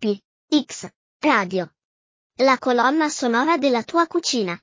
P. X. Radio. La colonna sonora della tua cucina.